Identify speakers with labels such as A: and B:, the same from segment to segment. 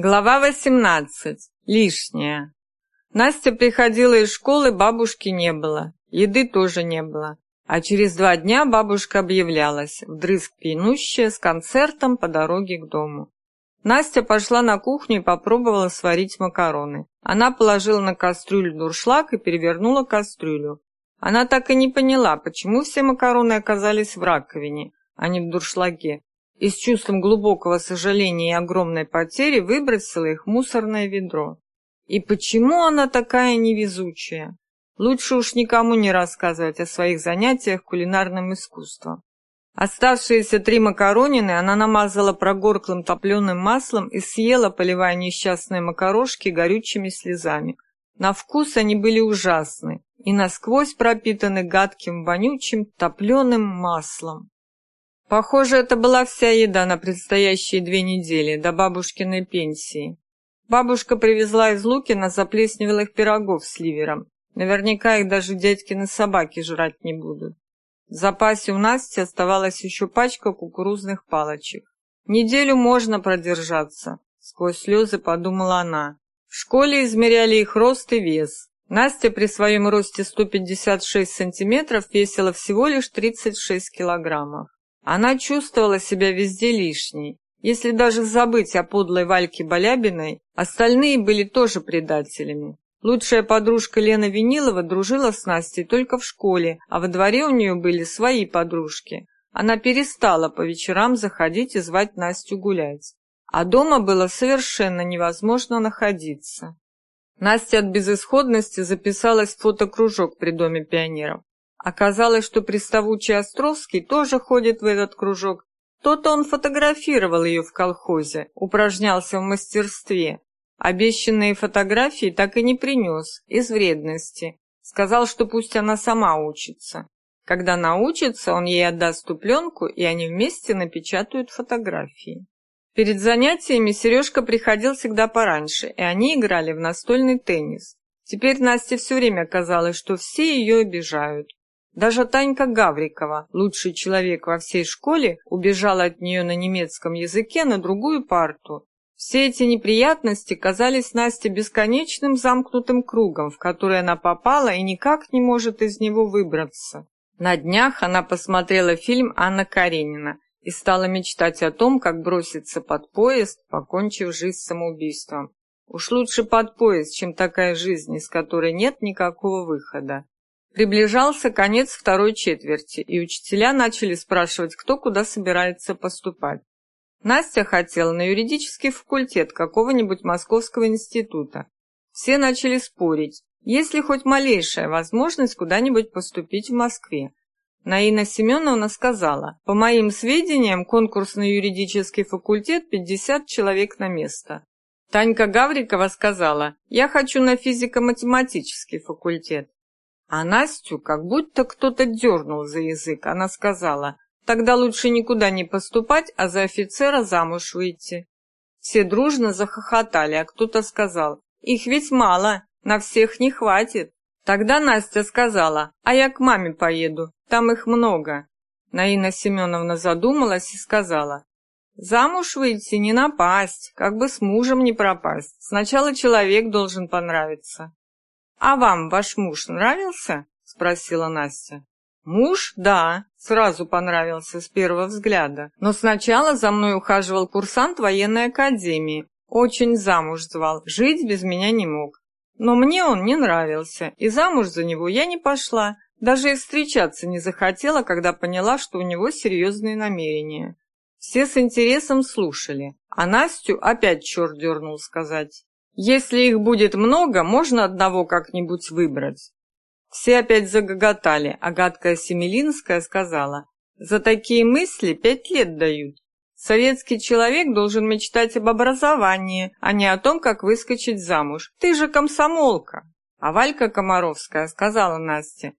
A: Глава 18. Лишняя. Настя приходила из школы, бабушки не было, еды тоже не было. А через два дня бабушка объявлялась, вдрызг пьянущая, с концертом по дороге к дому. Настя пошла на кухню и попробовала сварить макароны. Она положила на кастрюлю дуршлаг и перевернула кастрюлю. Она так и не поняла, почему все макароны оказались в раковине, а не в дуршлаге и с чувством глубокого сожаления и огромной потери выбросила их в мусорное ведро. И почему она такая невезучая? Лучше уж никому не рассказывать о своих занятиях кулинарным искусством. Оставшиеся три макаронины она намазала прогорклым топленым маслом и съела, поливая несчастные макарошки горючими слезами. На вкус они были ужасны и насквозь пропитаны гадким, вонючим, топленым маслом. Похоже, это была вся еда на предстоящие две недели до бабушкиной пенсии. Бабушка привезла из Лукина заплесневелых пирогов с ливером. Наверняка их даже дядькины собаки жрать не будут. В запасе у Насти оставалась еще пачка кукурузных палочек. Неделю можно продержаться, сквозь слезы подумала она. В школе измеряли их рост и вес. Настя при своем росте 156 сантиметров весила всего лишь 36 килограммов. Она чувствовала себя везде лишней. Если даже забыть о подлой Вальке Балябиной, остальные были тоже предателями. Лучшая подружка Лена Винилова дружила с Настей только в школе, а во дворе у нее были свои подружки. Она перестала по вечерам заходить и звать Настю гулять. А дома было совершенно невозможно находиться. Настя от безысходности записалась в фотокружок при Доме пионеров. Оказалось, что приставучий Островский тоже ходит в этот кружок. То-то он фотографировал ее в колхозе, упражнялся в мастерстве. Обещанные фотографии так и не принес, из вредности. Сказал, что пусть она сама учится. Когда научится, он ей отдаст ту пленку, и они вместе напечатают фотографии. Перед занятиями Сережка приходил всегда пораньше, и они играли в настольный теннис. Теперь Насте все время казалось, что все ее обижают. Даже Танька Гаврикова, лучший человек во всей школе, убежала от нее на немецком языке на другую парту. Все эти неприятности казались Насте бесконечным замкнутым кругом, в который она попала и никак не может из него выбраться. На днях она посмотрела фильм «Анна Каренина» и стала мечтать о том, как броситься под поезд, покончив жизнь самоубийством. Уж лучше под поезд, чем такая жизнь, из которой нет никакого выхода. Приближался конец второй четверти, и учителя начали спрашивать, кто куда собирается поступать. Настя хотела на юридический факультет какого-нибудь московского института. Все начали спорить, есть ли хоть малейшая возможность куда-нибудь поступить в Москве. Наина Семеновна сказала, по моим сведениям, конкурс на юридический факультет 50 человек на место. Танька Гаврикова сказала, я хочу на физико-математический факультет. А Настю как будто кто-то дернул за язык. Она сказала, тогда лучше никуда не поступать, а за офицера замуж выйти. Все дружно захохотали, а кто-то сказал, их ведь мало, на всех не хватит. Тогда Настя сказала, а я к маме поеду, там их много. Наина Семеновна задумалась и сказала, замуж выйти не напасть, как бы с мужем не пропасть. Сначала человек должен понравиться. «А вам ваш муж нравился?» — спросила Настя. «Муж, да, сразу понравился с первого взгляда. Но сначала за мной ухаживал курсант военной академии. Очень замуж звал, жить без меня не мог. Но мне он не нравился, и замуж за него я не пошла. Даже и встречаться не захотела, когда поняла, что у него серьезные намерения. Все с интересом слушали, а Настю опять черт дернул сказать. Если их будет много, можно одного как-нибудь выбрать. Все опять загоготали, а гадкая Семелинская сказала, за такие мысли пять лет дают. Советский человек должен мечтать об образовании, а не о том, как выскочить замуж. Ты же комсомолка. А Валька Комаровская сказала Насте,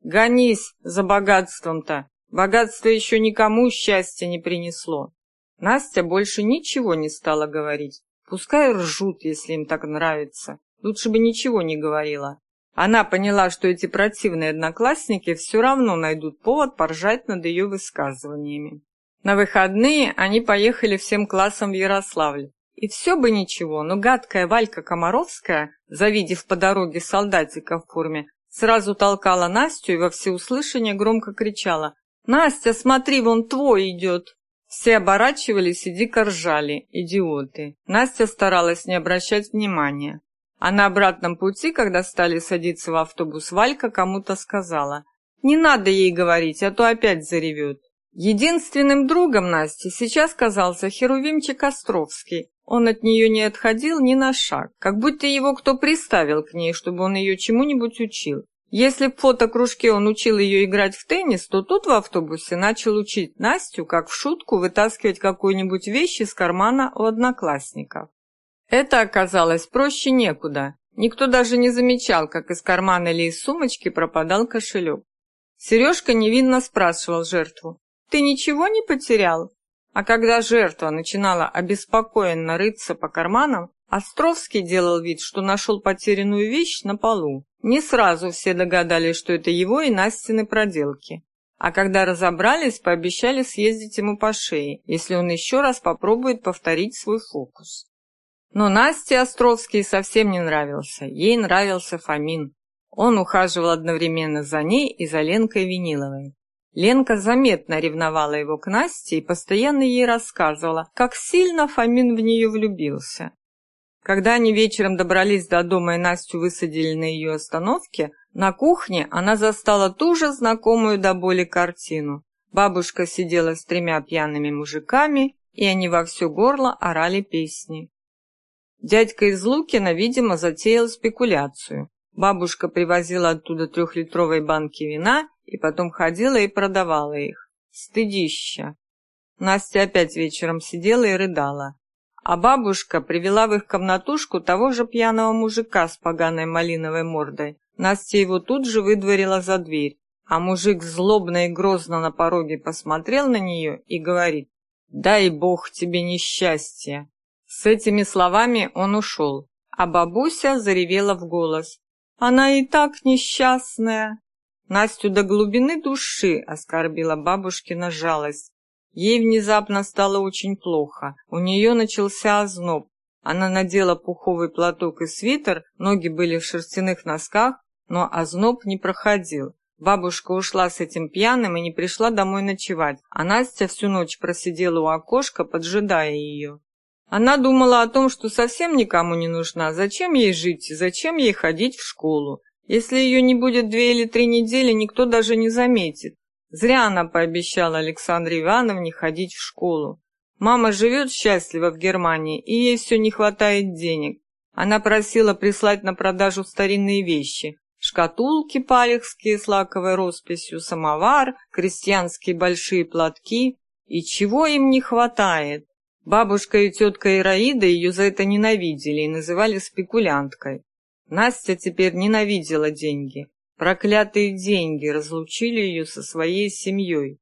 A: гонись за богатством-то. Богатство еще никому счастья не принесло. Настя больше ничего не стала говорить. Пускай ржут, если им так нравится. Лучше бы ничего не говорила. Она поняла, что эти противные одноклассники все равно найдут повод поржать над ее высказываниями. На выходные они поехали всем классом в Ярославль. И все бы ничего, но гадкая Валька Комаровская, завидев по дороге солдатика в форме, сразу толкала Настю и во всеуслышание громко кричала «Настя, смотри, вон твой идет!» Все оборачивались и дико ржали, идиоты. Настя старалась не обращать внимания. А на обратном пути, когда стали садиться в автобус, Валька кому-то сказала «Не надо ей говорить, а то опять заревет». Единственным другом Насти сейчас казался Херувимчик Островский. Он от нее не отходил ни на шаг, как будто его кто приставил к ней, чтобы он ее чему-нибудь учил. Если в фотокружке он учил ее играть в теннис, то тут в автобусе начал учить Настю, как в шутку вытаскивать какую-нибудь вещь из кармана у одноклассников. Это оказалось проще некуда. Никто даже не замечал, как из кармана или из сумочки пропадал кошелек. Сережка невинно спрашивал жертву, «Ты ничего не потерял?» А когда жертва начинала обеспокоенно рыться по карманам, Островский делал вид, что нашел потерянную вещь на полу. Не сразу все догадались, что это его и Настины проделки. А когда разобрались, пообещали съездить ему по шее, если он еще раз попробует повторить свой фокус. Но Насте Островский совсем не нравился, ей нравился Фомин. Он ухаживал одновременно за ней и за Ленкой Виниловой. Ленка заметно ревновала его к Насте и постоянно ей рассказывала, как сильно Фомин в нее влюбился. Когда они вечером добрались до дома и Настю высадили на ее остановке, на кухне она застала ту же знакомую до боли картину. Бабушка сидела с тремя пьяными мужиками, и они во все горло орали песни. Дядька из Лукина, видимо, затеял спекуляцию. Бабушка привозила оттуда трехлитровые банки вина и потом ходила и продавала их. Стыдища. Настя опять вечером сидела и рыдала. А бабушка привела в их комнатушку того же пьяного мужика с поганой малиновой мордой. Настя его тут же выдворила за дверь, а мужик злобно и грозно на пороге посмотрел на нее и говорит «Дай бог тебе несчастья!» С этими словами он ушел, а бабуся заревела в голос. «Она и так несчастная!» Настю до глубины души оскорбила бабушкина жалость. Ей внезапно стало очень плохо, у нее начался озноб. Она надела пуховый платок и свитер, ноги были в шерстяных носках, но озноб не проходил. Бабушка ушла с этим пьяным и не пришла домой ночевать, а Настя всю ночь просидела у окошка, поджидая ее. Она думала о том, что совсем никому не нужна, зачем ей жить, зачем ей ходить в школу. Если ее не будет две или три недели, никто даже не заметит. Зря она пообещала Александре Ивановне ходить в школу. Мама живет счастливо в Германии, и ей все не хватает денег. Она просила прислать на продажу старинные вещи. Шкатулки палехские с лаковой росписью, самовар, крестьянские большие платки. И чего им не хватает? Бабушка и тетка Ираида ее за это ненавидели и называли спекулянткой. Настя теперь ненавидела деньги. Проклятые деньги разлучили ее со своей семьей.